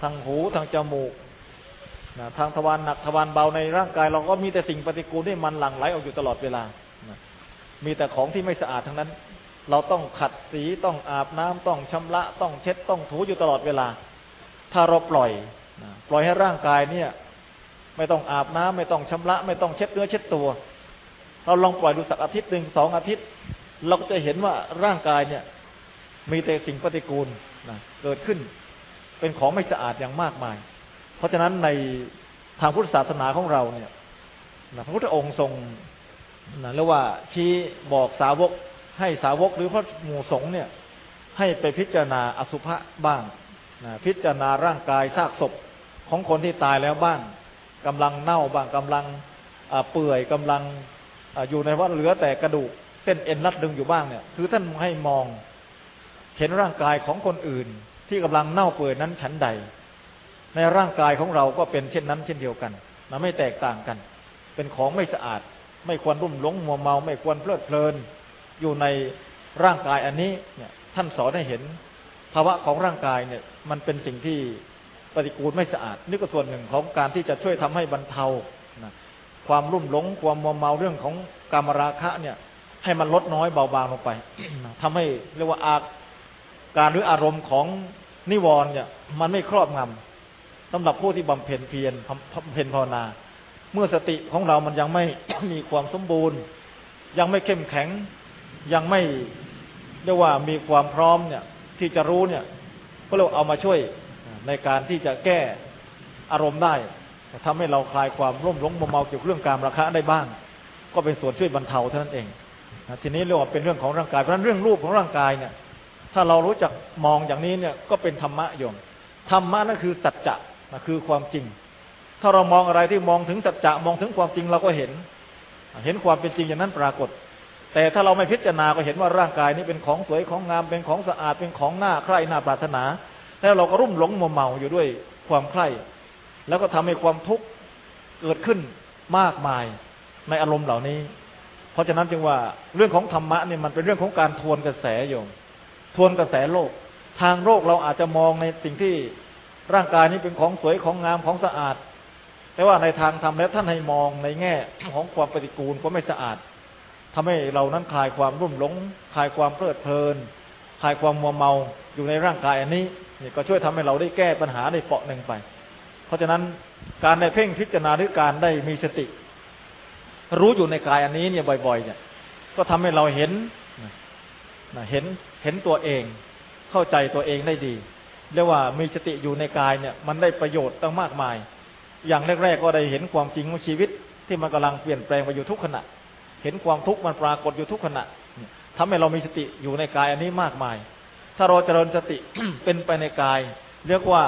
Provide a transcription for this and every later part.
ทางหูทางจมูกนะทางทวารหนักทวารเบาในร่างกาย เราก็มีแต่สิ่งปฏิกูลที่มันหลั่งไหลออกอยู่ตลอดเวลานะมีแต่ของที่ไม่สะอาดทั้งนั้น เราต้องขัดสีต้องอาบน้ำต้องชำระ ต้องเช็ดต้องถูอยู่ตลอดเวลา ถ้าเราปล่อยนะปล่อยให้ร่างกายเนี่ย ไม่ต้องอาบน้ำไม่ต้องชำระ ไม่ต้องเช็ดเนื้อเช็ดตัว เราลองปล่อยดูสักอาทิตย์หนึ่งสองอาทิตย์ เราก็จะเห็นว่าร่างกายเนี่ย มีแต่สิ่งปฏิกูลนะเกิดขึ้น เป็นของไม่สะอาดอย่างมากมาย เพราะฉะนั้นในทางพุทธศาสนาของเราเนี่ยพระพุทธองค์ทรงนะเรียกว่าชี้บอกสาวกให้สาวกหรือพระหมู่สงฆ์เนี่ย ให้ไปพิจารณาอสุภะบ้างนะพิจารณาร่างกายซากศพของคนที่ตายแล้วบ้างกำลังเน่าบ้างกำลังเปื่อยกำลังอยู่ในว่าเหลือแต่กระดูกเส้นเอ็นรัดดึงอยู่บ้างเนี่ย คือท่านให้มองเห็นร่างกายของคนอื่น ที่กำลังเน่าเปื่อยนั้นฉันใด ในร่างกายของเราก็เป็นเช่นนั้น เช่นเดียวกันนะไม่แตกต่างกัน เป็นของไม่สะอาด ไม่ควรรุ่มหลงมัวเมา ไม่ควรเพลิดเพลิน อยู่ในร่างกายอันนี้เนี่ย ท่านสอนให้เห็น ภาวะของร่างกายเนี่ย มันเป็นสิ่งที่ปฏิกูลไม่สะอาด นี่ก็ส่วนหนึ่งของการที่จะช่วยทำให้บรรเทานะความรุ่มหลงความมัวเมาเรื่องของกามราคะเนี่ย ให้มันลดน้อยเบาบางลงไปทำให้เรียกว่าอาการหรืออารมณ์ของ นิวรณ์เนี่ยมันไม่ครอบงำสำหรับผู้ที่บำเพ็ญเพียรบำเพ็ญภาวนา เมื่อสติของเรามันยังไม่มีความสมบูรณ์ ยังไม่เข้มแข็ง ยังไม่เรียกว่ามีความพร้อมเนี่ย ที่จะรู้เนี่ย ก็เราเอามาช่วยในการที่จะแก้อารมณ์ได้ทำให้เราคลายความร่มหลงมัวเมาเกี่ยวกับเรื่องการราคะได้บ้าง ก็เป็นส่วนช่วยบรรเทาเท่านั้นเองทีนี้เรียกว่าเป็นเรื่องของร่างกายเพราะฉะนั้นเรื่องรูปของร่างกายเนี่ย ถ้าเรารู้จักมองอย่างนี้เนี่ยก็เป็นธรรมะโยมธรรมะนั่นคือสัจจะคือความจริง ถ้าเรามองอะไรที่มองถึงสัจจะมองถึงความจริงเราก็เห็น เห็นความเป็นจริงอย่างนั้นปรากฏ แต่ถ้าเราไม่พิจารณาก็เห็นว่าร่างกายนี้เป็นของสวยของงามเป็นของสะอาดเป็นของหน้าใคร่หน้าปรารถนา แล้วเราก็รุ่มหลงมัวเมาอยู่ด้วยความใคร่ แล้วก็ทำให้ความทุกข์เกิดขึ้นมากมายในอารมณ์เหล่านี้ เพราะฉะนั้นจึงว่าเรื่องของธรรมะเนี่ยมันเป็นเรื่องของการทวนกระแสโยม ทวนกระแสโลก ทางโลกเราอาจจะมองในสิ่งที่ร่างกายนี้เป็นของสวยของงามของสะอาด แต่ว่าในทางธรรมแล้วท่านให้มองในแง่ของความปฏิกูลความไม่สะอาดทำให้เรานั้นคลายความรุ่มหลงคลายความเพลิดเพลินคลายความมัวเมาอยู่ในร่างกายอันนี้นี่ก็ช่วยทำให้เราได้แก้ปัญหาในเปาะหนึ่งไป เพราะฉะนั้นการในเพ่งพิจารณาหรือการได้มีสติ รู้อยู่ในกายอันนี้เนี่ยบ่อย ๆ เนี่ย ก็ทำให้เราเห็น เห็นเห็นตัวเอง เข้าใจตัวเองได้ดีเรียกว่ามีสติอยู่ในกายเนี่ย มันได้ประโยชน์ตั้งมากมาย อย่างแรกๆก็ได้เห็นความจริงของชีวิต ที่มันกำลังเปลี่ยนแปลงไปอยู่ทุกขณะ เห็นความทุกข์มันปรากฏอยู่ทุกขณะทำให้เรามีสติอยู่ในกายอันนี้มากมาย ถ้าเราเจริญสติเป็นไปในกาย เรียกว่า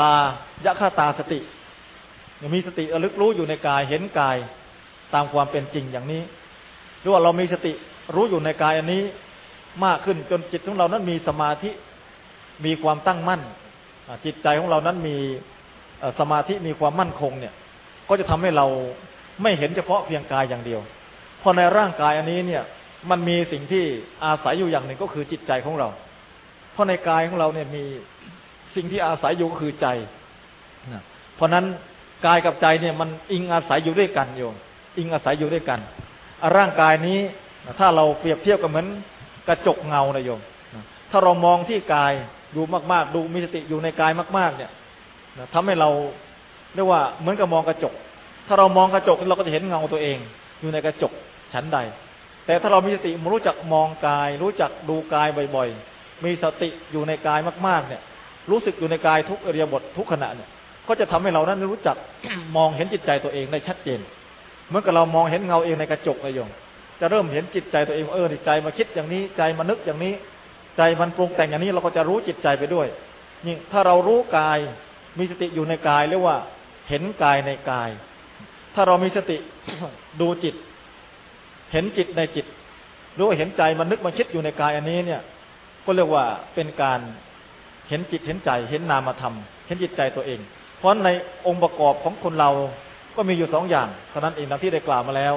กายะคตาสติ มีสติระลึกรู้อยู่ในกายเห็นกายตามความเป็นจริงอย่างนี้หรือว่าเรามีสติรู้อยู่ในกายอันนี้ มากขึ้น จนจิตของเรานั้นมีสมาธิมีความตั้งมั่น จิตใจของเรานั้นมีสมาธิมีความมั่นคงเนี่ย ก็จะทำให้เราไม่เห็นเฉพาะเพียงกายอย่างเดียว เพราะในร่างกายอันนี้เนี่ย มันมีสิ่งที่อาศัยอยู่อย่างหนึ่งก็คือจิตใจของเรา เพราะในกายของเราเนี่ยมีสิ่งที่อาศัยอยู่ก็คือใจนะเพราะนั้นกายกับใจเนี่ยมันอิงอาศัยอยู่ด้วยกันโยมอิงอาศัยอยู่ด้วยกัน ร่างกายนี้ถ้าเราเปรียบเทียบกับเหมือน กระจกเงานะโยม ถ้าเรามองที่กายดูมาก ๆ ดูมีสติอยู่ในกายมาก ๆ เนี่ยทำให้เราเรียกว่าเหมือนกับมองกระจก ถ้าเรามองกระจกเราก็จะเห็นเงาตัวเอง อยู่ในกระจกชั้นใด แต่ถ้าเรามีสติรู้จักมองกาย รู้จักดูกายบ่อยๆ มีสติอยู่ในกายมาก ๆ เนี่ย รู้สึกอยู่ในกายทุกอริยบททุกขณะเนี่ย ก็จะทำให้เรานั้นรู้จักมองเห็นจิตใจตัวเองได้ชัดเจน เมื่อกับเรามองเห็นเงาเองในกระจกเลยโยม จะเริ่มเห็นจิตใจตัวเองเออใจมาคิดอย่างนี้ใจมานึกอย่างนี้ ใจมันปรุงแต่งอย่างนี้เราก็จะรู้จิตใจไปด้วย นี่ถ้าเรารู้กายมีสติอยู่ในกายเรียกว่า เห็นกายในกาย ถ้าเรามีสติดูจิต เห็นจิตในจิตรู้ว่าเห็นใจมันนึกมันคิดอยู่ในกายอันนี้เนี่ย ก็เรียกว่าเป็นการเห็นจิตเห็นใจ เห็นนามธรรมเห็นจิตใจตัวเอง เพราะในองค์ประกอบของคนเราก็มีอยู่สองอย่างเท่านั้นเองนะที่ได้กล่าวมาแล้ว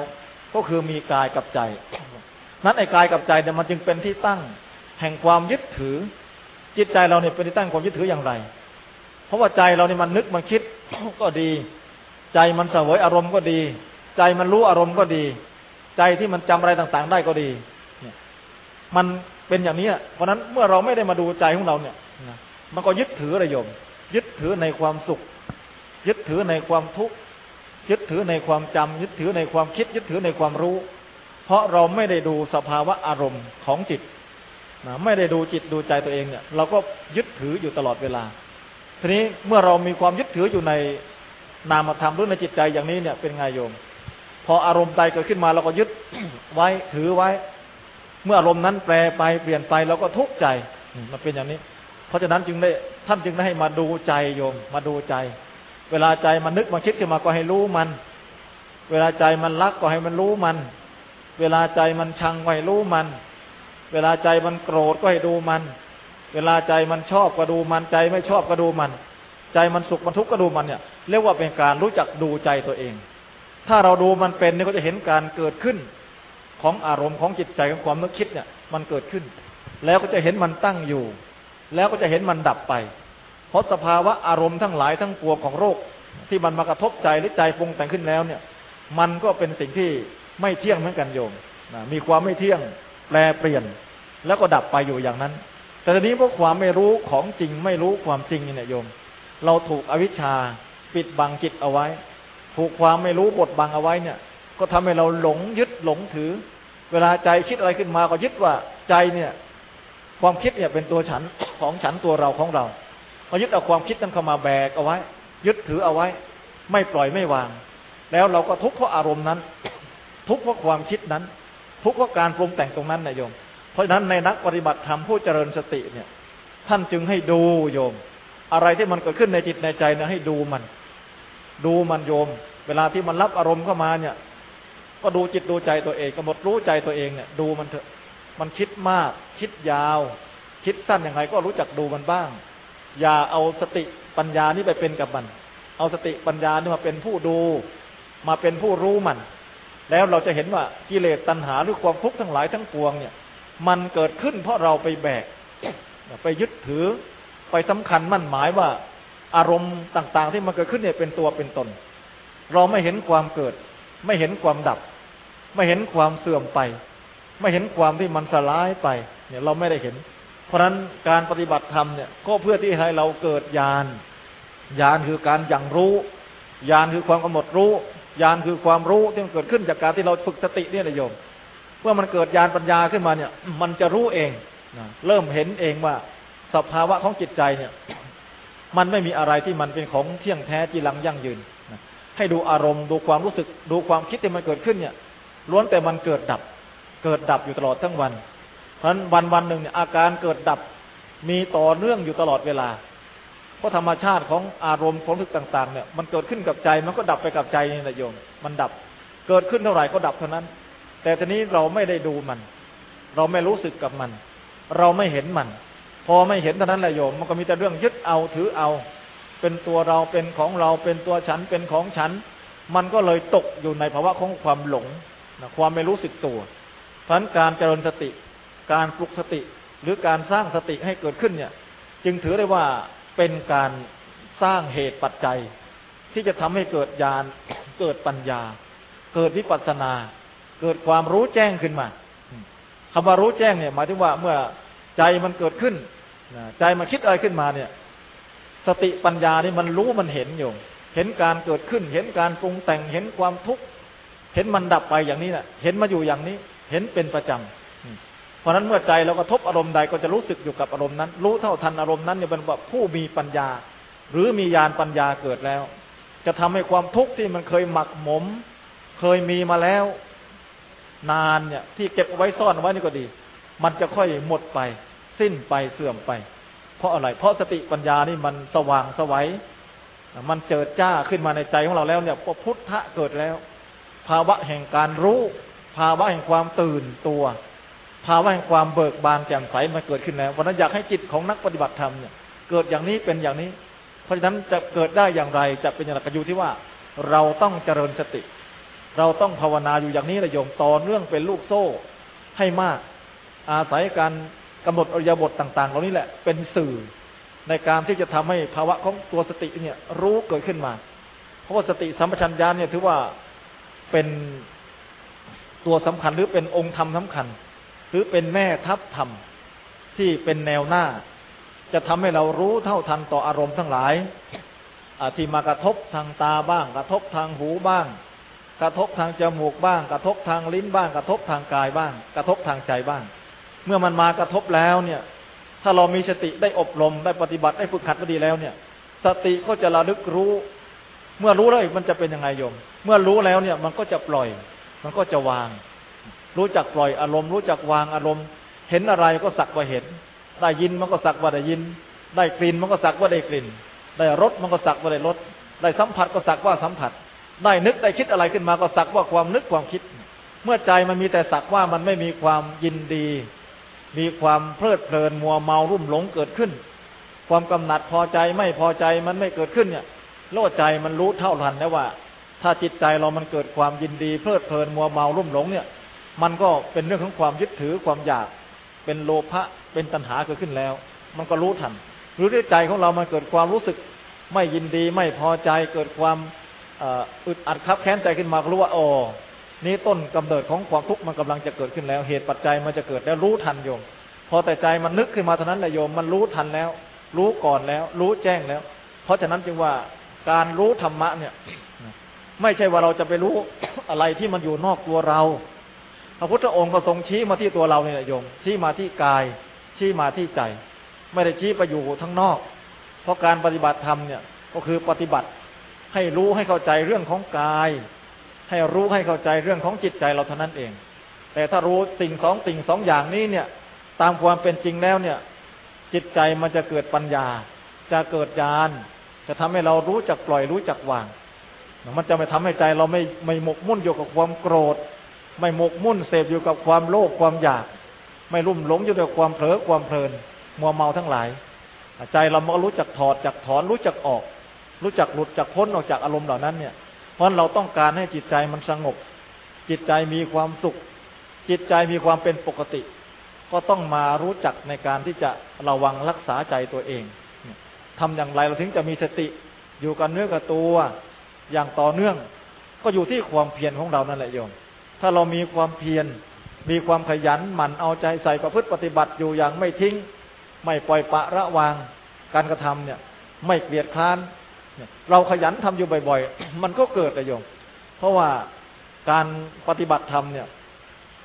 ก็คือมีกายกับใจ นั้นไอ้กายกับใจเนี่ยมันจึงเป็นที่ตั้ง แห่งความยึดถือ จิตใจเราเนี่ยเป็นที่ตั้งความยึดถืออย่างไร เพราะว่าใจเราเนี่ยมันนึกมันคิดก็ดี ใจมันเสวยอารมณ์ก็ดี ใจมันรู้อารมณ์ก็ดี ใจที่มันจำอะไรต่างๆ ได้ก็ดีเนี่ยมันเป็นอย่างนี้เพราะนั้นเมื่อเราไม่ได้มาดูใจของเราเนี่ยมันก็ยึดถือระยม ยึดถือในความสุข ยึดถือในความทุกข์ ยึดถือในความจำยึดถือในความคิด ยึดถือในความรู้ เพราะเราไม่ได้ดูสภาวะอารมณ์ของจิตนะไม่ได้ดูจิตดูใจตัวเองเนี่ย เราก็ยึดถืออยู่ตลอดเวลา ทีนี้เมื่อเรามีความยึดถืออยู่ในนามธรรมหรือในจิตใจอย่างนี้เนี่ยเป็นไงโยม พออารมณ์ใดเกิดขึ้นมาเราก็ยึดไว้ถือไว้ เมื่ออารมณ์นั้นแปรไปเปลี่ยนไปเราก็ทุกข์ใจมันเป็นอย่างนี้ เพราะฉะนั้นจึงได้ท่านจึงได้ให้มาดูใจโยม มาดูใจ เวลาใจมันนึกมาคิดขึ้นมาก็ให้รู้มัน เวลาใจมันรักก็ให้มันรู้มัน เวลาใจมันชังก็ให้รู้มัน เวลาใจมันโกรธก็ให้ดูมัน เวลาใจมันชอบก็ดูมัน ใจไม่ชอบก็ดูมัน ใจมันสุขมันทุกข์ก็ดูมันเนี่ยเรียกว่าเป็นการรู้จักดูใจตัวเอง ถ้าเราดูมันเป็นเนี่ยก็จะเห็นการเกิดขึ้นของอารมณ์ของจิตใจของความนึกคิดเนี่ย มันเกิดขึ้น แล้วก็จะเห็นมันตั้งอยู่ แล้วก็จะเห็นมันดับไป เพราะสภาวะอารมณ์ทั้งหลายทั้งปวงของโรค ที่มันมากระทบใจหรือใจปรุงแต่งขึ้นแล้วเนี่ย มันก็เป็นสิ่งที่ไม่เที่ยงเหมือนกันโยมมีความไม่เที่ยงแปลเปลี่ยน แล้วก็ดับไปอยู่อย่างนั้น แต่ทีนี้เพราะความไม่รู้ของจริงไม่รู้ความจริงเนี่ยโยม เราถูกอวิชชาปิดบังจิตเอาไว้ ถูกความไม่รู้บดบังเอาไว้เนี่ย ก็ทำให้เราหลงยึดหลงถือ เวลาใจคิดอะไรขึ้นมาก็ยึดว่าใจเนี่ย ความคิดเนี่ยเป็นตัวฉันของฉันตัวเราของเรา ก็ยึดเอาความคิดนั้นเข้ามาแบกเอาไว้ ยึดถือเอาไว้ ไม่ปล่อยไม่วาง แล้วเราก็ทุกข์เพราะอารมณ์นั้น ทุกข์เพราะความคิดนั้น ทุกข์เพราะการปรุงแต่งตรงนั้นนะโยม เพราะฉะนั้นในนักปฏิบัติธรรมผู้เจริญสติเนี่ย ท่านจึงให้ดูโยม อะไรที่มันเกิดขึ้นในจิตในใจเนี่ยให้ดูมัน ดูมันโยม เวลาที่มันรับอารมณ์เข้ามาเนี่ย ก็ดูจิตดูใจตัวเองกำหนดรู้ใจตัวเองเนี่ย ดูมันเถอะมันคิดมาก คิดยาว คิดสั้นยังไงก็รู้จักดูมันบ้าง อย่าเอาสติปัญญานี่ไปเป็นกับมัน เอาสติปัญญานี่มาเป็นผู้ดู มาเป็นผู้รู้มัน แล้วเราจะเห็นว่ากิเลสตัณหาหรือความทุกข์ทั้งหลายทั้งปวงเนี่ย มันเกิดขึ้นเพราะเราไปแบก ไปยึดถือ ไปสำคัญมั่นหมายว่า อารมณ์ต่าง ๆ ที่มันเกิดขึ้นเนี่ยเป็นตัวเป็นตน เราไม่เห็นความเกิด ไม่เห็นความดับ ไม่เห็นความเสื่อมไป ไม่เห็นความที่มันสลายไป เนี่ยเราไม่ได้เห็น ราะฉะนั้นการปฏิบัติธรรมเนี่ยก็เพื่อที่ให้เราเกิดญาณญาณคือการยังรู้ญาณคือความกำหนดรู้ญาณคือความรู้ที่มันเกิดขึ้นจากการที่เราฝึกสติเนี่ยนะโยมเมื่อมันเกิดญาณปัญญาขึ้นมาเนี่ย มันจะรู้เองนะเริ่มเห็นเองว่าสภาวะของจิตใจเนี่ย มันไม่มีอะไรที่มันเป็นของเที่ยงแท้จีรังยั่งยืนนะให้ดูอารมณ์ดูความรู้สึก ดูความคิดที่มันเกิดขึ้นเนี่ยล้วนแต่มันเกิดดับ เกิดดับอยู่ตลอดทั้งวัน เพราะนั้นวันวันหนึ่งเนี่ยอาการเกิดดับมีต่อเนื่องอยู่ตลอดเวลา เพราะธรรมชาติของอารมณ์ของทุกต่าง ๆ เนี่ย มันเกิดขึ้นกับใจมันก็ดับไปกับใจนี่แหละโยม มันดับ เกิดขึ้นเท่าไหร่ก็ดับเท่านั้น แต่ทีนี้เราไม่ได้ดูมัน เราไม่รู้สึกกับมัน เราไม่เห็นมัน พอไม่เห็นเท่านั้นแหละโยม มันก็มีแต่เรื่องยึดเอาถือเอา เป็นตัวเราเป็นของเราเป็นตัวฉันเป็นของฉัน มันก็เลยตกอยู่ในภาวะของความหลงความไม่รู้สึกตัวเพราะการเจริญสติ การปลุกสติ หรือการสร้างสติให้เกิดขึ้นเนี่ย จึงถือได้ว่าเป็นการสร้างเหตุปัจจัย ที่จะทำให้เกิดญาณเกิดปัญญา เกิดวิปัสสนา เกิดความรู้แจ้งขึ้นมาคำว่ารู้แจ้งเนี่ยหมายถึงว่าเมื่อใจมันเกิดขึ้นใจมันคิดอะไรขึ้นมาเนี่ย สติปัญญานี่มันรู้มันเห็นอยู่เห็นการเกิดขึ้น เห็นการปรุงแต่งเห็นความทุกข์เห็นมันดับไปอย่างนี้แหละเห็นมาอยู่อย่างนี้ เห็นเป็นประจำ เพราะนั้นเมื่อใจเรากระทบอารมณ์ใดก็จะรู้สึกอยู่กับอารมณ์นั้น รู้เท่าทันอารมณ์นั้นเนี่ยเป็นแบบผู้มีปัญญา หรือมีญาณปัญญาเกิดแล้ว จะทำให้ความทุกข์ที่มันเคยหมักหมม เคยมีมาแล้ว นานเนี่ยที่เก็บเอาไว้ซ่อนไว้นี่ก็ดี มันจะค่อยหมดไป สิ้นไปเสื่อมไป เพราะอะไร เพราะสติปัญญานี่มันสว่างสวัยมันเจิดจ้าขึ้นมาในใจของเราแล้วเนี่ยพุทธะเกิดแล้ว ภาวะแห่งการรู้ ภาวะแห่งความตื่นตัว ภาวะแห่งความเบิกบานแจ่มใสมาเกิดขึ้นแล้วเพราะนั้นอยากให้จิตของนักปฏิบัติธรรมเนี่ยเกิดอย่างนี้เป็นอย่างนี้ เพราะฉะนั้นจะเกิดได้อย่างไรจะเป็นอย่างไรก็อยู่ที่ว่า เราต้องเจริญสติ เราต้องภาวนาอยู่อย่างนี้ระโยมต่อเนื่องเป็นลูกโซ่ให้มาก อาศัยการกำหนดอริยบทต่าง ๆ เหล่านี้แหละเป็นสื่อในการที่จะทำให้ภาวะของตัวสติเนี่ยรู้เกิดขึ้นมา เพราะว่าสติสัมปชัญญะเนี่ยถือว่าเป็นตัวสำคัญหรือเป็นองค์ธรรมสาคัญ หรือเป็นแม่ทัพธรรมที่เป็นแนวหน้า จะทำให้เรารู้เท่าทันต่ออารมณ์ทั้งหลายที่มากระทบทางตาบ้าง กระทบทางหูบ้าง กระทบทางจมูกบ้าง กระทบทางลิ้นบ้าง กระทบทางกายบ้าง กระทบทางใจบ้าง เมื่อมันมากระทบแล้วเนี่ย ถ้าเรามีสติได้อบรมได้ปฏิบัติได้ฝึกหัดมาดีแล้วเนี่ย สติก็จะระลึกรู้ เมื่อรู้แล้วมันจะเป็นยังไงโยม เมื่อรู้แล้วเนี่ยมันก็จะปล่อย มันก็จะวาง รู้จักปล่อยอารมณ์ รู้จักวางอารมณ์ เห็นอะไรก็สักว่าเห็น ได้ยินมันก็สักว่าได้ยิน ได้กลิ่นมันก็สักว่าได้กลิ่น ได้รสมันก็สักว่าได้รสได้สัมผัสก็สักว่าสัมผัส ได้นึกได้คิดอะไรขึ้นมาก็สักว่าความนึกความคิด เมื่อใจมันมีแต่สักว่ามันไม่มีความยินดี มีความเพลิดเพลินมัวเมารุ่มหลงเกิดขึ้น ความกำหนัดพอใจไม่พอใจมันไม่เกิดขึ้นเนี่ยโลดใจมันรู้เท่าทันได้ว่า ถ้าจิตใจเรามันเกิดความยินดี เพลิดเพลินมัวเมารุ่มหลงเนี่ย มันก็เป็นเรื่องของความยึดถือความอยาก เป็นโลภะเป็นตัณหาเกิดขึ้นแล้ว มันก็รู้ทันหรือด้วยใจของเรามันเกิดความรู้สึกไม่ยินดีไม่พอใจเกิดความอึดอัดคับแค้นใจขึ้นมาก็รู้ว่าอ๋อนี้ต้นกำเนิดของความทุกข์มันกำลังจะเกิดขึ้นแล้ว เหตุปัจจัยมันจะเกิดแล้วรู้ทันโยม พอแต่ใจมันนึกขึ้นมาเท่านั้นแหละโยมมันรู้ทันแล้ว รู้ก่อนแล้ว รู้แจ้งแล้ว เพราะฉะนั้นจึงว่าการรู้ธรรมะเนี่ย ไม่ใช่ว่าเราจะไปรู้อะไรที่มันอยู่นอกตัวเรา ระพุทธองค์ก็ทรงชี้มาที่ตัวเราเนี่ยโยม ชี้มาที่กาย ชี้มาที่ใจ ไม่ได้ชี้ไปอยู่ทั้งนอก เพราะการปฏิบัติธรรมเนี่ยก็คือปฏิบัติให้รู้ให้เข้าใจเรื่องของกาย ให้รู้ให้เข้าใจเรื่องของจิตใจเราเท่านั้นเอง แต่ถ้ารู้สิ่งสองสิ่งสองอย่างนี้เนี่ย ตามความเป็นจริงแล้วเนี่ย จิตใจมันจะเกิดปัญญา จะเกิดญาณจะทำให้เรารู้จักปล่อยรู้จักวาง มันจะไม่ทำให้ใจเราไม่ไม่หมกมุ่นอยู่กับความโกรธ ไม่หมกมุ่นเสพอยู่กับความโลภความอยาก ไม่รุ่มหลงอยู่กับความเผลอความเพลิน มัวเมาทั้งหลาย ใจเราก็รู้จักถอดจักถอนรู้จักออก รู้จักหลุดจากพ้นออกจากอารมณ์เหล่านั้นเนี่ย เพราะเราต้องการให้จิตใจมันสงบ จิตใจมีความสุข จิตใจมีความเป็นปกติ ก็ต้องมารู้จักในการที่จะระวังรักษาใจตัวเองทำอย่างไรเราถึงจะมีสติอยู่กับเนื้อกับตัวอย่างต่อเนื่อง ก็อยู่ที่ความเพียรของเรานั่นแหละโยม ถ้าเรามีความเพียร มีความขยันหมั่นเอาใจใส่ประพฤติปฏิบัติอยู่อย่างไม่ทิ้ง ไม่ปล่อยปะระวาง การกระทำเนี่ย ไม่เกลียดคร้านเราขยันทำอยู่บ่อย ๆ มันก็เกิดประโยชน์เพราะว่าการปฏิบัติธรรมเนี่ย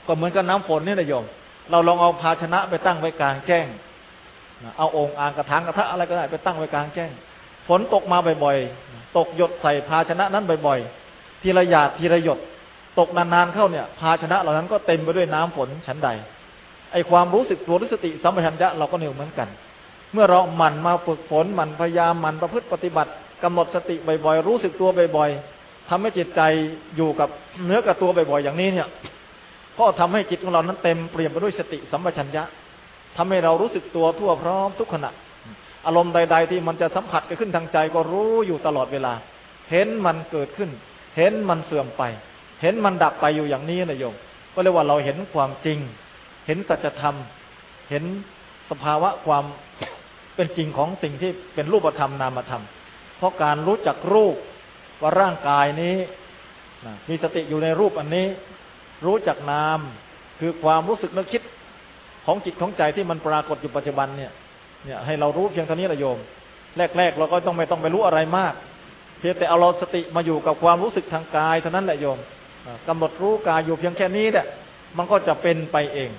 ก็เหมือนกับน้ำฝนนี่นะโยม เราลองเอาภาชนะไปตั้งไว้กลางแจ้งเอาองค์อ่างกระถางกระทะอะไรก็ได้ไปตั้งไว้กลางแจ้งฝนตกมาบ่อยๆ ตกหยดใส่ภาชนะนั้นบ่อยๆ ทีละหยาดทีละหยด ตกนานๆเข้าเนี่ย ภาชนะเหล่านั้นก็เต็มไปด้วยน้ำฝนชั้นใด ไอความรู้สึกตัวรู้สติสัมปชัญญะเราก็เหนียวเหมือนกัน เมื่อเราหมั่นมาฝึกฝนหมั่นพยายามหมั่นประพฤติปฏิบัติกำหนดสติบ่อยๆรู้สึกตัวบ่อยๆทำให้จิตใจอยู่กับเนื้อกับตัวบ่อยๆอย่างนี้เนี่ย ก็ทำให้จิตของเรานั้นเต็มเปลี่ยนไปด้วยสติสัมปชัญญะทำให้เรารู้สึกตัวทั่วพร้อมทุกขณะ อารมณ์ใด ๆ ที่มันจะสัมผัสขึ้นทางใจก็รู้อยู่ตลอดเวลา เห็นมันเกิดขึ้น เห็นมันเสื่อมไป เห็นมันดับไปอยู่อย่างนี้นะโยม ก็เรียกว่าเราเห็นความจริง เห็นสัจธรรม เห็นสภาวะความเป็นจริงของสิ่งที่เป็นรูปธรรมนามธรรม เพราะการรู้จักรูปว่าร่างกายนี้มีสติอยู่ในรูปอันนี้ รู้จักนามคือความรู้สึกนึกคิดของจิตของใจที่มันปรากฏอยู่ปัจจุบันเนี่ย เนี่ยให้เรารู้เพียงเท่านี้ละโยม แรกๆเราก็ต้องไม่ต้องไปรู้อะไรมาก เพียงแต่เอาเราสติมาอยู่กับความรู้สึกทางกายเท่านั้นแหละโยม กำหนดรู้กายอยู่เพียงแค่นี้เนี่ยมันก็จะเป็นไปเอง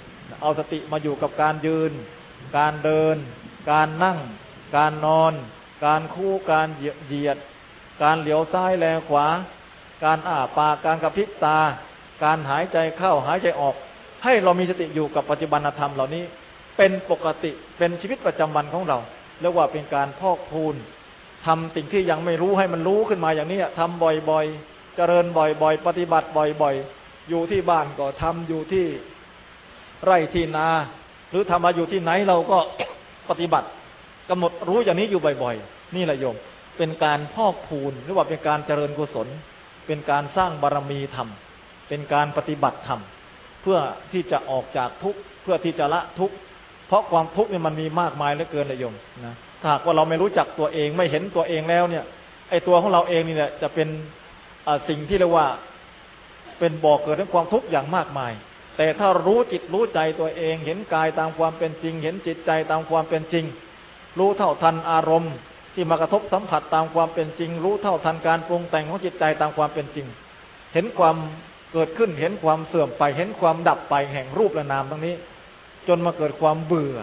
เอาสติมาอยู่กับการยืน การเดิน การนั่ง การนอน การคู่การเหยียด การเหลียวซ้ายแลขวา การอ้าปากการกระพริบตา การหายใจเข้าหายใจออก ให้เรามีสติอยู่กับปัจจุบันธรรมเหล่านี้ เป็นปกติเป็นชีวิตประจำวันของเราเรียกว่าเป็นการพอกพูนทำสิ่งที่ยังไม่รู้ให้มันรู้ขึ้นมาอย่างนี้ทำบ่อยๆ เจริญบ่อยๆ ปฏิบัติบ่อยๆ อยู่ที่บ้านก็ทำอยู่ที่ไร่ที่นา หรือทำมาอยู่ที่ไหนเราก็ปฏิบัติกำหนดรู้อย่างนี้อยู่บ่อยๆ นี่แหละโยม เป็นการพอกพูนหรือว่าเป็นการเจริญกุศล เป็นการสร้างบารรมีธรรม เป็นการปฏิบัติธรรม เพื่อที่จะออกจากทุกข์เพื่อที่จะละทุกข์เพราะความทุกข์เนี่ยมันมีมากมายเหลือเกินเลยโยมนะถ้าหากว่าเราไม่รู้จักตัวเองไม่เห็นตัวเองแล้วเนี่ยไอ้ตัวของเราเองนี่แหละจะเป็น สิ่งที่เรียกว่าเป็นบ่อกเกิดของความทุกข์อย่างมากมาย แต่ถ้ารู้จิตรู้ใจตัวเอง เห็นกายตามความเป็นจริง เห็นจิตใจตามความเป็นจริง รู้เท่าทันอารมณ์ ที่มากระทบสัมผัสตามความเป็นจริง รู้เท่าทันการปรุงแต่งของจิตใจตามความเป็นจริง เห็นความเกิดขึ้นเห็นความเสื่อมไป เห็นความดับไปแห่งรูปและนามตรงนี้ จนมาเกิดความเบื่อ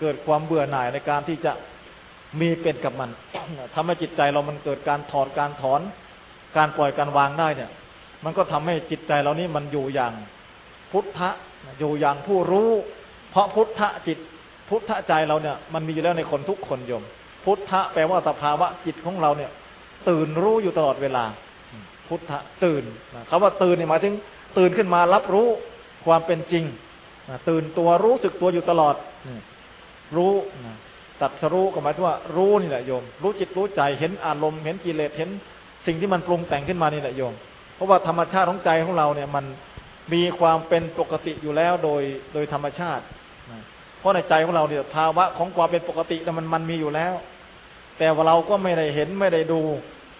เกิดความเบื่อหน่ายในการที่จะมีเป็นกับมันทำให้จิตใจเรามันเกิดการถอดการถอน การปล่อยการวางได้เนี่ย มันก็ทำให้จิตใจเรานี้มันอยู่อย่างพุทธะอยู่อย่างผู้รู้ เพราะพุทธะจิตพุทธะใจเราเนี่ย มันมีอยู่แล้วในคนทุกคนโยม พุทธะแปลว่าสภาวะจิตของเราเนี่ย ตื่นรู้อยู่ตลอดเวลา พุทธะตื่นคำว่าตื่นเนี่ยหมายถึง ตื่นขึ้นมารับรู้ความเป็นจริงตื่นตัวรู้สึกตัวอยู่ตลอดรู้ตัดสรู้ก็หมายถึงว่ารู้นี่แหละโยม รู้จิตรู้ใจเห็นอารมณ์เห็นกิเลสเห็น สิ่งที่มันปรุงแต่งขึ้นมานี่แหละโยม เพราะว่าธรรมชาติของใจของเราเนี่ยมันมีความเป็นปกติอยู่แล้วโดยโดยธรรมชาติ เพราะในใจของเราเนี่ยภาวะของความเป็นปกติมันมันมีอยู่แล้ว แต่ว่าเราก็ไม่ได้เห็นไม่ได้ดู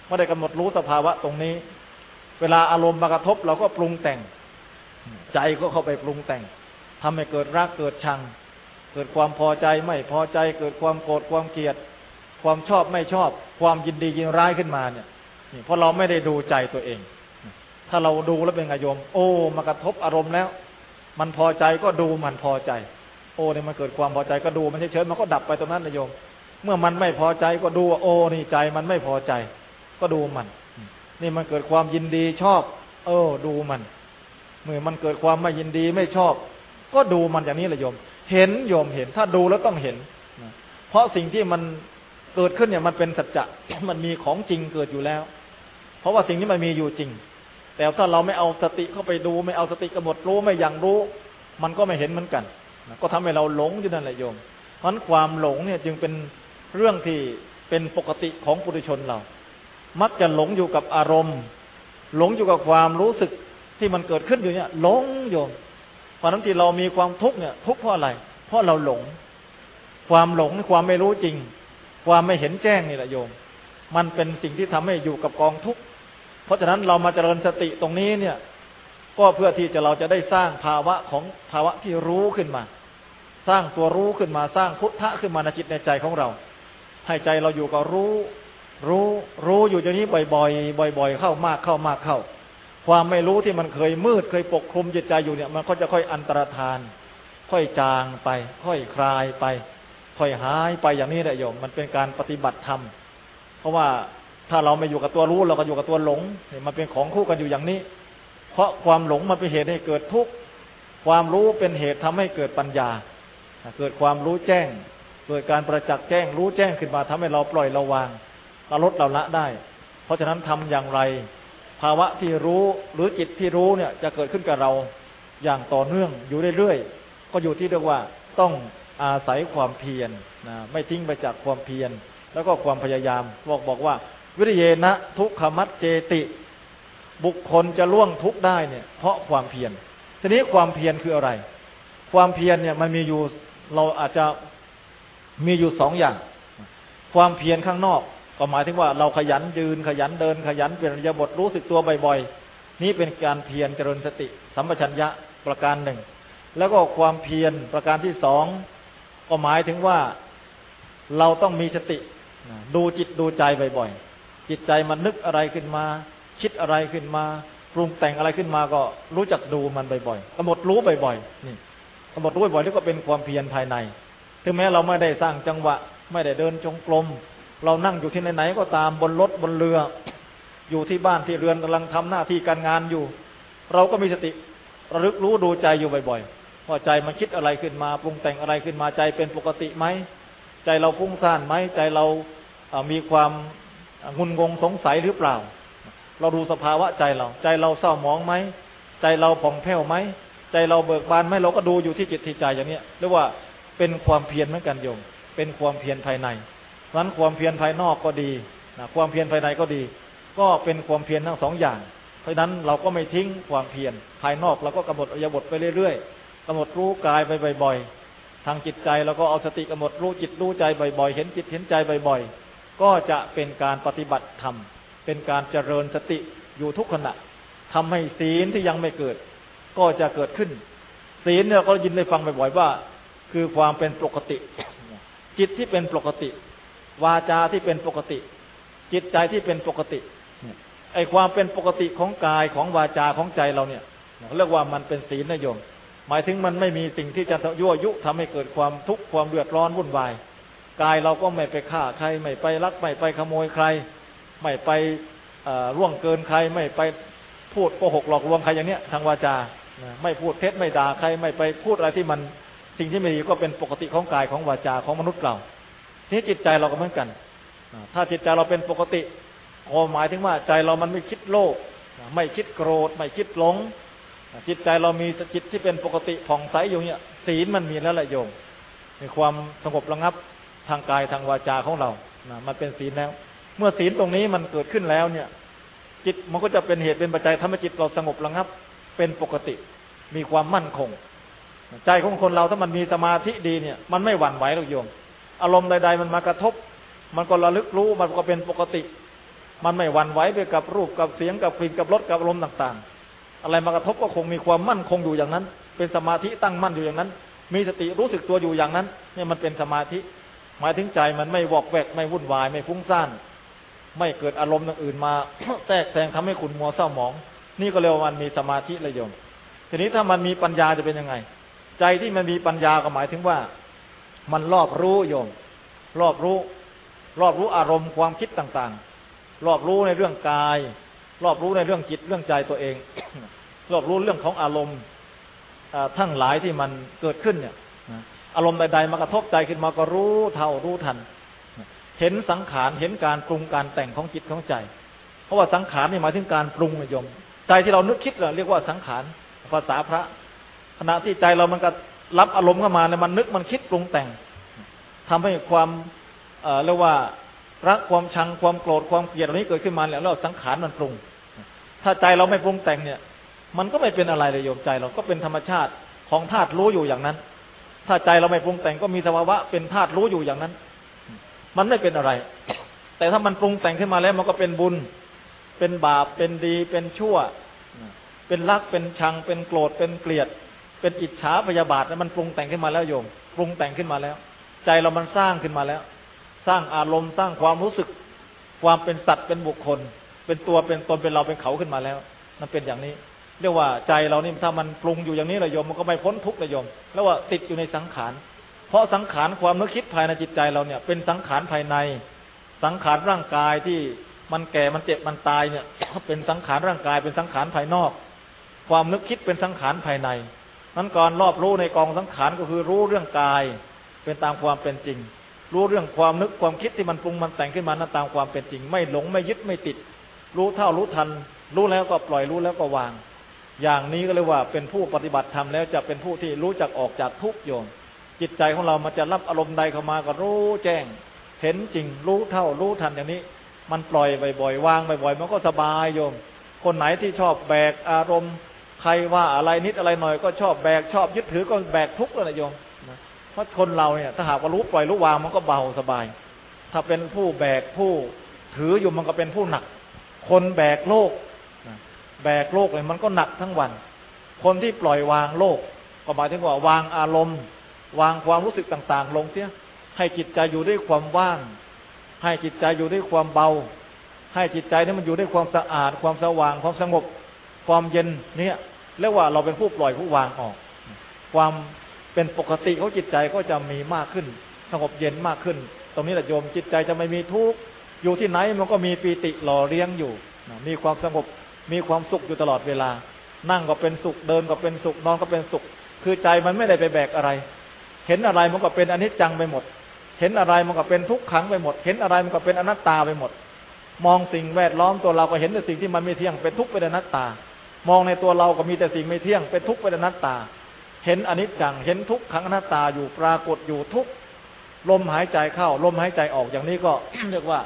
ไม่ได้กำหนดรู้สภาวะตรงนี้ เวลาอารมณ์มากระทบเราก็ปรุงแต่ง ใจก็เข้าไปปรุงแต่งทำให้เกิดรักเกิดชัง เกิดความพอใจไม่พอใจ เกิดความโกรธความเกลียด ความชอบไม่ชอบ ความยินดียินร้ายขึ้นมาเนี่ย นี่เพราะเราไม่ได้ดูใจตัวเอง ถ้าเราดูแล้วเป็นไงโยม โอ้มากระทบอารมณ์แล้ว มันพอใจก็ดูมันพอใจ โอ้เนี่ยมันเกิดความพอใจก็ดูมันเฉยๆมันก็ดับไปตรงนั้นนะโยม เมื่อมันไม่พอใจก็ดูโอ้นี่ใจมันไม่พอใจ ก็ดูมัน นี่มันเกิดความยินดีชอบ เออ ดูมันเมื่อมันเกิดความไม่ยินดีไม่ชอบ ก็ดูมันอย่างนี้แหละโยม เห็นโยมเห็น ถ้าดูแล้วต้องเห็นเพราะสิ่งที่มันเกิดขึ้นเนี่ยมันเป็นสัจจะมันมีของจริงเกิดอยู่แล้ว เพราะว่าสิ่งนี้มันมีอยู่จริง แต่ถ้าเราไม่เอาสติเข้าไปดู ไม่เอาสติกำหนดรู้ไม่อยังรู้ มันก็ไม่เห็นเหมือนกัน ก็ทำให้เราหลงอยู่นั่นแหละโยม เพราะความหลงเนี่ยจึงเป็นเรื่องที่เป็นปกติของปุถุชนเรา มักจะหลงอยู่กับอารมณ์ หลงอยู่กับความรู้สึกที่มันเกิดขึ้นอยู่เนี่ยหลงโยม เพราะนั้นที่เรามีความทุกข์เนี่ย ทุกข์เพราะอะไร เพราะเราหลง ความหลงความไม่รู้จริง ความไม่เห็นแจ้งนี่แหละโยม มันเป็นสิ่งที่ทำให้อยู่กับกองทุกข์ เพราะฉะนั้นเรามาเจริญสติตรงนี้เนี่ย ก็เพื่อที่จะเราจะได้สร้างภาวะของภาวะที่รู้ขึ้นมา สร้างตัวรู้ขึ้นมาสร้างพุทธะขึ้นมาในจิตในใจของเรา ให้ใจเราอยู่กับรู้ รู้รู้อยู่อย่างนี้บ่อยๆบ่อย ๆ เข้ามากเข้ามากเข้า ความไม่รู้ที่มันเคยมืดเคยปกคลุมจิตใจอยู่เนี่ย มันก็จะค่อยอันตรธาน ค่อยจางไป ค่อยคลายไป ค่อยหายไปอย่างนี้แหละโยม มันเป็นการปฏิบัติธรรมเพราะว่า ถ้าเราไม่อยู่กับตัวรู้เราก็อยู่กับตัวหลงเนี่ยมันเป็นของคู่กันอยู่อย่างนี้ เพราะความหลงมันเป็นเหตุให้เกิดทุกข์ความรู้เป็นเหตุทำให้เกิดปัญญา เกิดความรู้แจ้ง เกิดการประจักษ์แจ้ง รู้แจ้งขึ้นมาทำให้เราปล่อยเราวางเราลดเราละได้ เพราะฉะนั้นทำอย่างไร ภาวะที่รู้หรือจิตที่รู้เนี่ยจะเกิดขึ้นกับเราอย่างต่อเนื่องอยู่เรื่อยๆ ก็อยู่ที่เรียกว่าต้องอาศัยความเพียรนะไม่ทิ้งไปจากความเพียร แล้วก็ความพยายามบอกบอกว่า วิริเยนะทุกขมัดเจติ บุคคลจะล่วงทุกได้เนี่ย เพราะความเพียรทีนี้ความเพียรคืออะไร ความเพียรเนี่ยมันมีอยู่เราอาจจะมีอยู่สองอย่าง ความเพียรข้างนอกก็หมายถึงว่าเราขยันยืนขยันเดินขยันเปลี่ยนยาบทรู้สึกตัวบ่อยๆ นี่เป็นการเพียรเจริญสติ สัมปชัญญะประการหนึ่ง แล้วก็ความเพียรประการที่สองก็หมายถึงว่าเราต้องมีสติ ดูจิตดูใจบ่อยๆ จิตใจมันนึกอะไรขึ้นมา คิดอะไรขึ้นมา ปรุงแต่งอะไรขึ้นมาก็รู้จักดูมันบ่อยๆกำหนดรู้บ่อยๆนี่กำหนดรู้บ่อยๆนี่ก็เป็นความเพียรภายใน ถึงแม้เราไม่ได้สร้างจังหวะ ไม่ได้เดินจงกรมเรานั่งอยู่ที่ไหนๆก็ตามบนรถบนเรือ อยู่ที่บ้านที่เรือนกำลังทำหน้าที่การงานอยู่ เราก็มีสติระลึกรู้ดูใจอยู่บ่อยๆว่าใจมันคิดอะไรขึ้นมา ปรุงแต่งอะไรขึ้นมาใจเป็นปกติไหมใจเราฟุ้งซ่านไหมใจเรามีความ งุนงงสงสัยหรือเปล่า เราดูสภาวะใจเรา ใจเราเศร้าหมองไหม ใจเราผ่องแผ้วไหม ใจเราเบิกบานไหมเราก็ดูอยู่ที่จิตที่ใจอย่างนี้เรียกว่าเป็นความเพียรเหมือนกันโยม เป็นความเพียรภายในนั้นความเพียรภายนอกก็ดีนะความเพียรภายในก็ดี ก็เป็นความเพียรทั้งสองอย่าง เพราะฉะนั้นเราก็ไม่ทิ้งความเพียรภายนอกเราก็กำหนดอริยบทไปเรื่อยๆกำหนดรู้กายไปบ่อยๆทางจิตใจเราก็เอาสติกำหนดรู้จิตรู้ใจบ่อยๆ เห็นจิตเห็นใจบ่อยๆ ก็จะเป็นการปฏิบัติธรรม เป็นการเจริญสติอยู่ทุกขณะทำให้ศีลที่ยังไม่เกิด ก็จะเกิดขึ้น ศีลเนี่ยก็ยินได้ฟังบ่อยๆว่า คือความเป็นปกติ จิตที่เป็นปกติ วาจาที่เป็นปกติ จิตใจที่เป็นปกติไอความเป็นปกติของกายของวาจาของใจเราเนี่ยเรียกว่ามันเป็นศีลนะโยมหมายถึงมันไม่มีสิ่งที่จะยั่วยุทำให้เกิดความทุกข์ความเดือดร้อนวุ่นวาย กายเราก็ไม่ไปฆ่าใคร ไม่ไปลักไม่ไปขโมยใคร ไม่ไปร่วงเกินใคร ไม่ไปพูดโกหกหลอกลวงใครอย่างเนี้ยทางวาจาไม่พูดเท็จไม่ด่าใคร ไม่ไปพูดอะไรที่มันสิ่งที่ไม่ดีก็เป็นปกติของกายของวาจาของมนุษย์เราที่จิตใจเราก็เหมือนกันถ้าจิตใจเราเป็นปกติก็หมายถึงว่าใจเรามันไม่คิดโลภไม่คิดโกรธ ไม่คิดหลง จิตใจเรามีจิตที่เป็นปกติผ่องใสอยู่เนี่ยศีลมันมีแล้วแหละโยมมีความสงบระงับ ทางกายทางวาจาของเรานะมันเป็นศีลแล้ว เมื่อศีลตรงนี้มันเกิดขึ้นแล้วเนี่ย จิตมันก็จะเป็นเหตุเป็นปัจจัยทำให้จิตเราสงบระงับ เป็นปกติ มีความมั่นคง ใจของคนเราถ้ามันมีสมาธิดีเนี่ย มันไม่หวั่นไหวหรอกโยม อารมณ์ใด ๆ มันมากระทบ มันก็ระลึกรู้มันก็เป็นปกติ มันไม่หวั่นไหวไปกับรูปกับเสียงกับกลิ่นกับรสกับอารมณ์ต่าง ๆ อะไรมากระทบก็คงมีความมั่นคงอยู่อย่างนั้น เป็นสมาธิตั้งมั่นอยู่อย่างนั้น มีสติรู้สึกตัวอยู่อย่างนั้น เนี่ยมันเป็นสมาธิ หมายถึงใจมันไม่วอกแวกไม่วุ่นวาย ไม่ฟุ้งซ่านไม่เกิดอารมณ์อื่นมาแทรกแซงทำให้ขุนมัวเศร้าหมอง นี่ก็เรียกว่ามันมีสมาธิเลยโยม ทีนี้ถ้ามันมีปัญญาจะเป็นยังไง ใจที่มันมีปัญญาก็หมายถึงว่า มันรอบรู้โยม รอบรู้ รอบรู้อารมณ์ความคิดต่างๆ รอบรู้ในเรื่องกาย รอบรู้ในเรื่องจิตเรื่องใจตัวเอง รอบรู้เรื่องของอารมณ์ทั้งหลายที่มันเกิดขึ้นเนี่ย อารมณ์ใดๆมากระทบใจขึ้นมาก็รู้เท่ารู้ทัน เห็นสังขารเห็นการปรุงการแต่งของจิตของใจ เพราะว่าสังขารนี่หมายถึงการปรุงนิยม ใจที่เรานึกคิดเรียกว่าสังขารภาษาพระขณะที่ใจเรามันก็รับอารมณ์เข้ามาเนี่ยมันนึกมันคิดปรุงแต่งทำให้ความเรียกว่ารักความชังความโกรธความเกลียดเหล่านี้เกิดขึ้นมาแล้วสังขารมันปรุง ถ้าใจเราไม่ปรุงแต่งเนี่ย มันก็ไม่เป็นอะไรเลยโยมใจเราก็เป็นธรรมชาติของธาตุรู้อยู่อย่างนั้น ถ้าใจเราไม่ปรุงแต่งก็มีสภาวะเป็นธาตุรู้อยู่อย่างนั้น มันไม่เป็นอะไร แต่ถ้ามันปรุงแต่งขึ้นมาแล้วมันก็เป็นบุญ เป็นบาป เป็นดี เป็นชั่ว เป็นรัก เป็นชัง เป็นโกรธ เป็นเกลียด เป็นอิจฉาพยาบาทแล้วมันปรุงแต่งขึ้นมาแล้วโยม ปรุงแต่งขึ้นมาแล้ว ใจเรามันสร้างขึ้นมาแล้ว สร้างอารมณ์ สร้างความรู้สึก ความเป็นสัตว์ เป็นบุคคล เป็นตัว เป็นตน เป็นเรา เป็นเขาขึ้นมาแล้ว มันเป็นอย่างนี้ เรียกว่าใจเรานี่ถ้ามันปรุงอยู่อย่างนี้ระยมมันก็ไม่พ้นทุกข์ระยมแล้วว่าติดอยู่ในสังขาร เพราะสังขารความนึกคิดภายในจิตใจเราเนี่ย เป็นสังขารภายใน สังขารร่างกายที่มันแก่มันเจ็บมันตายเนี่ย เป็นสังขารร่างกายเป็นสังขารภายนอก ความนึกคิดเป็นสังขารภายในนั้นก่อนรอบรู้ในกองสังขารก็คือรู้เรื่องกาย เป็นตามความเป็นจริง รู้เรื่องความนึกความคิดที่มันปรุงมันแต่งขึ้นมานั้นตามความเป็นจริง ไม่หลงไม่ยึดไม่ติด รู้เท่ารู้ทัน รู้แล้วก็ปล่อยรู้แล้วก็วาง อย่างนี้ก็เลยว่าเป็นผู้ปฏิบัติธรรมแล้วจะเป็นผู้ที่รู้จักออกจากทุกโยมจิตใจของเรามันจะรับอารมณ์ใดเข้ามาก็รู้แจ้ง เห็นจริงรู้เท่ารู้ทันอย่างนี้ มันปล่อยบ่อยๆวางบ่อยๆมันก็สบายโยม คนไหนที่ชอบแบกอารมณ์ ใครว่าอะไรนิดอะไรหน่อยก็ชอบแบกชอบยึดถือก็แบกทุกข์แล้วนะโยมเพราะคนเราเนี่ย ถ้าหากว่ารู้ปล่อยรู้วางมันก็เบาสบาย ถ้าเป็นผู้แบกผู้ถืออยู่มันก็เป็นผู้หนัก คนแบกโลก แบกโลกเลยมันก็หนักทั้งวัน คนที่ปล่อยวางโลก ก็หมายถึงว่าวางอารมณ์ วางความรู้สึกต่างๆ ลงเสียให้จิตใจอยู่ด้วยความว่าง ให้จิตใจอยู่ด้วยความเบา ให้จิตใจนี่มันอยู่ด้วยความสะอาด ความสว่าง ความสงบ ความเย็นเนี่ยเรียกว่าเราเป็นผู้ปล่อยผู้วางออก ความเป็นปกติของจิตใจก็จะมีมากขึ้น สงบเย็นมากขึ้น ตรงนี้แหละโยมจิตใจจะไม่มีทุกข์อยู่ที่ไหนมันก็มีปีติหล่อเลี้ยงอยู่ มีความสงบ มีความสุขอยู่ตลอดเวลา นั่งก็เป็นสุขเดินก็เป็นสุขนอนก็เป็นสุข คือใจมันไม่ได้ไปแบกอะไร เห็นอะไรมันก็เป็นอนิจจังไปหมด เห็นอะไรมันก็เป็นทุกขังไปหมด เห็นอะไรมันก็เป็นอนัตตาไปหมด มองสิ่งแวดล้อมตัวเราก็เห็นแต่สิ่งที่มันไม่เที่ยงเป็นทุกข์เป็นอนัตตา มองในตัวเราก็มีแต่สิ่งไม่เที่ยงเป็นทุกข์เป็นอนัตตา เห็นอนิจจังเห็นทุกขังอนัตตาอยู่ปรากฏอยู่ทุกลมหายใจเข้าลมหายใจออกอย่างนี้ก็เรียกว่า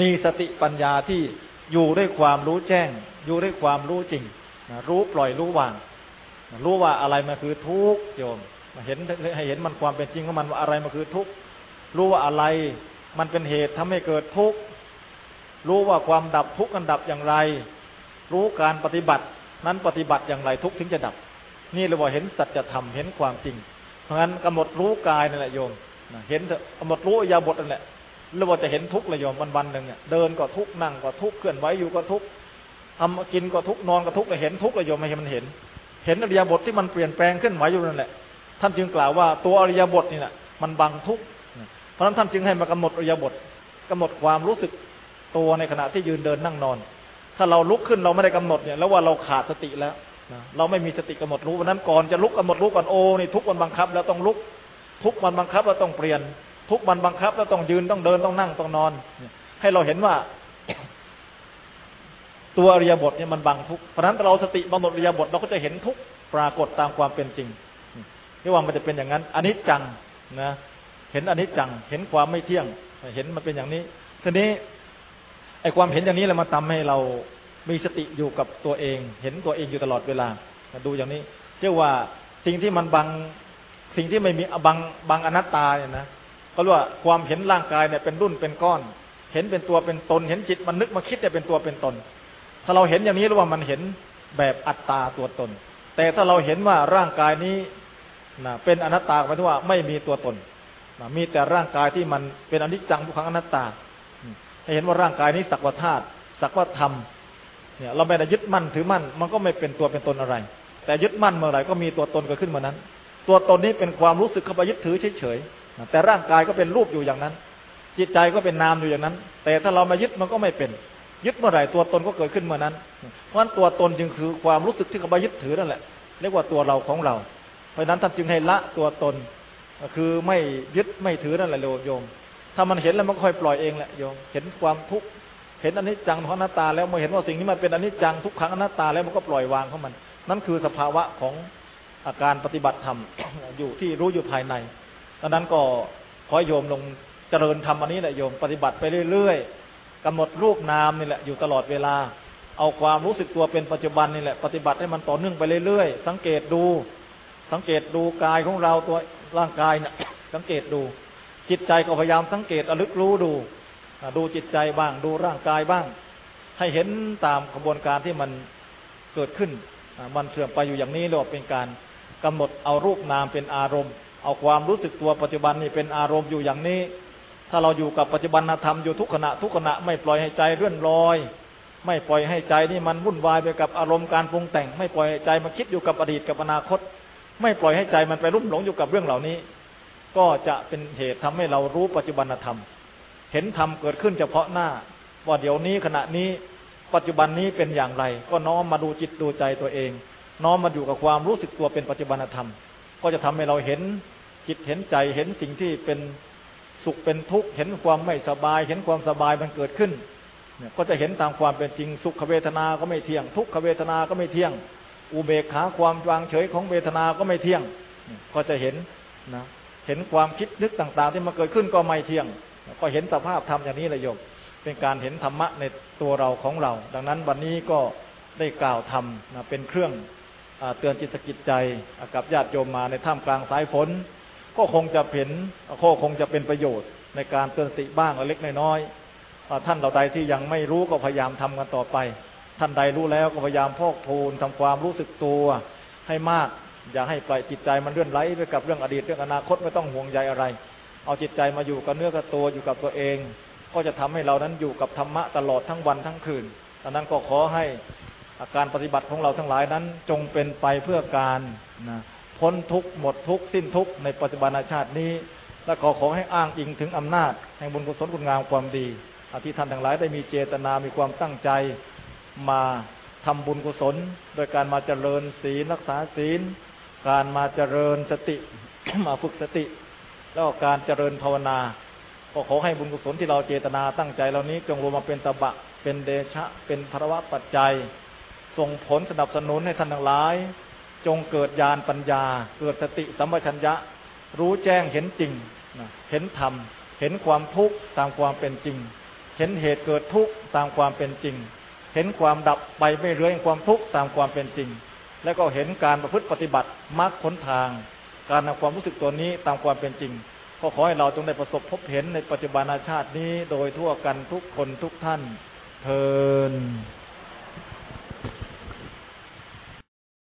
มีสติปัญญาที่ อยู่ด้วยความรู้แจ้ง อยู่ด้วยความรู้จริงรู้ปล่อยรู้วางรู้ว่าอะไรมันคือทุกโยมเห็นให้เห็นมันความเป็นจริงของมันว่าอะไรมันคือทุกข์รู้ว่าอะไร มันเป็นเหตุทำให้เกิดทุกข์รู้ว่าความดับทุกข์กันดับอย่างไร รู้การปฏิบัติ นั้นปฏิบัติอย่างไรทุกข์ถึงจะดับ นี่เราบอกเห็นสัจธรรมเห็นความจริง เพราะงั้นกำหนดรู้กายนั่นแหละโยมเห็นกำหนดรู้ยาบทนั่นแหละ เราบอกจะเห็นทุกข์เลยโยมวันวันหนึ่งเนี่ยเดินก็ทุกข์นั่งก็ทุกข์เคลื่อนไหวอยู่ก็ทุกข์ทำกินก็ทุกข์นอนก็ทุกข์เลยเห็นทุกข์เลยโยมไม่ให้มันเห็น เห็นอริยบทที่มันเปลี่ยนแปลงขึ้นไหวอยู่นั่นแหละ ท่านจึงกล่าวว่าตัวอริยบทนี่แหละมันบังทุกข์เพราะฉะนั้นท่านจึงให้มากำหนดอริยบทกำหนดความรู้สึกตัวในขณะที่ยืนเดินนั่งนอน ถ้าเราลุกขึ้นเราไม่ได้กำหนดเนี่ย แล้วว่าเราขาดสติแล้วเราไม่มีสติกำหนดรู้วันนั้นก่อนจะลุกกำหนดรู้ก่อนโอ้นี่ทุกวันบังคับ แล้วต้องลุก ทุกวันบังคับแล้วต้องเปลี่ยน ทุกวันบังคับแล้วต้องยืนต้องเดินต้องนั่งต้องนอน ให้เราเห็นว่า ตัวอริยบทเนี่ยมันบังทุกเพราะนั้นเราสติกำหนดอริยบทเราก็จะเห็นทุกปรากฏตามความเป็นจริงที่ว่ามันจะเป็นอย่างนั้นอันนี้จังนะเห็นอันนี้จัง เห็นความไม่เที่ยง เห็นมันเป็นอย่างนี้ทีนี้ไอ้ความเห็นอย่างนี้แหละมาทำให้เรามีสติอยู่กับตัวเอง เห็นตัวเองอยู่ตลอดเวลา ดูอย่างนี้เรียกว่าสิ่งที่มันบังสิ่งที่ไม่มีบังบังอนัตตาเนี่ยนะ ก็เรียกว่าความเห็นร่างกายเนี่ยเป็นรุ่นเป็นก้อน เห็นเป็นตัวเป็นตน เห็นจิตมันนึกมาคิดเนี่ยเป็นตัวเป็นตน ถ้าเราเห็นอย่างนี้รู้ว่ามันเห็นแบบอัตตาตัวตน แต่ถ้าเราเห็นว่าร่างกายนี้นะเป็นอนัตตาหมายถึงว่าไม่มีตัวตนนะมีแต่ร่างกายที่มันเป็นอนิจจังทุกขังอนัตตาให้เห็นว่าร่างกายนี้สักว่าธาตุสักว่าธรรมเนี่ยเราไม่ได้ยึดมั่นถือมั่นมันก็ไม่เป็นตัวเป็นตนอะไร แต่ยึดมั่นเมื่อไหร่ก็มีตัวตนเกิดขึ้นเมื่อนั้น ตัวตนนี้เป็นความรู้สึกเข้าไปยึดถือเฉยๆ แต่ร่างกายก็เป็นรูปอยู่อย่างนั้น จิตใจก็เป็นนามอยู่อย่างนั้น แต่ถ้าเรามายึดมันก็ไม่เป็น ยึดเมื่อไหร่ตัวตนก็เกิดขึ้นเมื่อนั้น เพราะฉะนั้นตัวตนจึงคือความรู้สึกที่เขาไปยึดถือนั่นแหละเรียกว่าตัวเราของเรา เพราะฉะนั้นท่านจึงให้ละตัวตนคือไม่ยึดไม่ถือนั่นแหละโยม ถ้ามันเห็นแล้วมันค่อยปล่อยเองแหละโยม เห็นความทุกข์ เห็นอนิจจังของอนัตตา แล้วเมื่อเห็นว่าสิ่งนี้มันเป็นอนิจจังทุกขังอนัตตาแล้วมันก็ปล่อยวางของมัน นั่นคือสภาวะของอาการปฏิบัติธรรมอยู่ที่รู้อยู่ภายใน ดังนั้นก็ขอโยมลงเจริญธรรมอันนี้แหละโยมปฏิบัติไปเรื่อยๆกำหนดรูปนามนี่แหละอยู่ตลอดเวลา เอาความรู้สึกตัวเป็นปัจจุบันนี่แหละปฏิบัติให้มันต่อเนื่องไปเรื่อยๆ สังเกตดู สังเกตดูกายของเราตัวร่างกายเนี่ยสังเกตดู จิตใจก็พยายามสังเกตระลึกรู้ดูดูจิตใจบ้าง ดูร่างกายบ้าง ให้เห็นตามกระบวนการที่มันเกิดขึ้น มันเสื่อมไปอยู่อย่างนี้เรียกว่าเป็นการกำหนดเอารูปนามเป็นอารมณ์ เอาความรู้สึกตัวปัจจุบันนี่เป็นอารมณ์อยู่อย่างนี้ ถ้าเราอยู่กับปัจจุบันธรรมอยู่ทุกขณะทุกขณะไม่ปล่อยให้ใจเรื่อนลอย ไม่ปล่อยให้ใจนี่มันวุ่นวายไปกับอารมณ์การปรุงแต่ง ไม่ปล่อยให้ใจมาคิดอยู่กับอดีตกับอนาคต ไม่ปล่อยให้ใจมันไปรุ่มหลงอยู่กับเรื่องเหล่านี้ ก็จะเป็นเหตุทำให้เรารู้ปัจจุบันธรรม เห็นธรรมเกิดขึ้นเฉพาะหน้าว่าเดี๋ยวนี้ขณะนี้ปัจจุบันนี้เป็นอย่างไร ก็น้อมมาดูจิตดูใจตัวเอง น้อมมาอยู่กับความรู้สึกตัวเป็นปัจจุบันธรรม ก็จะทำให้เราเห็น จิตเห็นใจเห็นสิ่งที่เป็นสุขเป็นทุกข์เห็นความไม่สบาย เห็นความสบายมันเกิดขึ้นเนี่ยก็จะเห็นตามความเป็นจริงสุขเวทนา ก็ไม่เที่ยง ทุกขเวทนา ก็ไม่เที่ยง อุเบกขาความวางเฉยของเวทนา ก็ไม่เที่ยง ก็จะเห็นนะเห็นความคิดนึกต่าง ๆ ที่มาเกิดขึ้นก็ไม่เที่ยง ก็เห็นสภาพธรรมอย่างนี้เลยโยมเป็นการเห็นธรรมะในตัวเราของเรา ดังนั้นวันนี้ก็ได้กล่าวธรรมนะเป็นเครื่องเตือนจิตสกิจใจกับญาติโยมมาในท่ามกลางสายฝน ก็คงจะเห็นก็คงจะเป็นประโยชน์ในการเตือนสติบ้างเล็กน้อยท่านเราใดที่ยังไม่รู้ก็พยายามทำกันต่อไป ท่านใดรู้แล้วก็พยายามพอกพูนทำความรู้สึกตัวให้มาก อย่าให้ปล่อยจิตใจมันเลื่อนไหลไปกับเรื่องอดีตเรื่องอนาคตไม่ต้องห่วงใยอะไร เอาจิตใจมาอยู่กับเนื้อกับตัวอยู่กับตัวเอง ก็จะทำให้เรานั้นอยู่กับธรรมะตลอดทั้งวันทั้งคืนดังนั้นก็ขอให้อาการปฏิบัติของเราทั้งหลายนั้นจงเป็นไปเพื่อการนะ พ้นทุกหมดทุกสิ้นทุกในปัจจุบันชาตินี้ และขอขอให้อ้างอิงถึงอำนาจแห่งบุญกุศลคุณงามความดีอธิท่านทั้งหลายได้มีเจตนามีความตั้งใจมาทำบุญกุศล โดยการมาเจริญศีลรักษาศีล การมาเจริญสติมาฝึกสติ แล้วการเจริญภาวนาก็ขอให้บุญกุศลที่เราเจตนาตั้งใจเหล่านี้ จงรวมมาเป็นตบะเป็นเดชะ เป็นภรวะปัจจัย ส่งผลสนับสนุนให้ท่านทั้งหลาย จงเกิดญาณปัญญา เกิดสติสัมปชัญญะ รู้แจ้งเห็นจริงเห็นธรรม เห็นความทุกข์ตามความเป็นจริง เห็นเหตุเกิดทุกข์ตามความเป็นจริง เห็นความดับไปไม่เรื่อยความทุกข์ตามความเป็นจริง แล้วก็เห็นการประพฤติปฏิบัติมรรคผลทาง การนำความรู้สึกตัวนี้ตามความเป็นจริงก็ขอให้เราจงได้ประสบพบเห็นในปัจจุบันชาตินี้โดยทั่วกันทุกคนทุกท่านเทิน